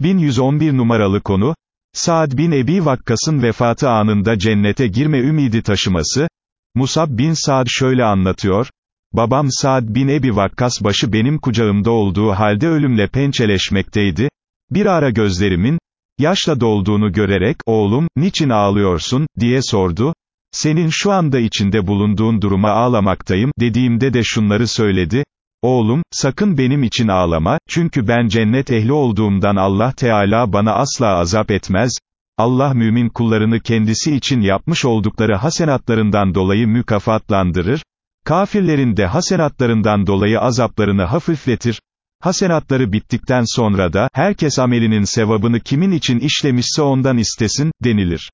1111 numaralı konu, Saad bin Ebi Vakkas'ın vefatı anında cennete girme ümidi taşıması, Musab bin Saad şöyle anlatıyor, babam Saad bin Ebi Vakkas başı benim kucağımda olduğu halde ölümle pençeleşmekteydi, bir ara gözlerimin, yaşla dolduğunu görerek, oğlum, niçin ağlıyorsun, diye sordu, senin şu anda içinde bulunduğun duruma ağlamaktayım, dediğimde de şunları söyledi, Oğlum, sakın benim için ağlama, çünkü ben cennet ehli olduğumdan Allah Teala bana asla azap etmez, Allah mümin kullarını kendisi için yapmış oldukları hasenatlarından dolayı mükafatlandırır, kafirlerin de hasenatlarından dolayı azaplarını hafifletir, hasenatları bittikten sonra da, herkes amelinin sevabını kimin için işlemişse ondan istesin, denilir.